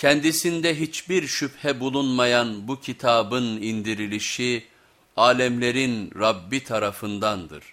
Kendisinde hiçbir şüphe bulunmayan bu kitabın indirilişi alemlerin Rabbi tarafındandır.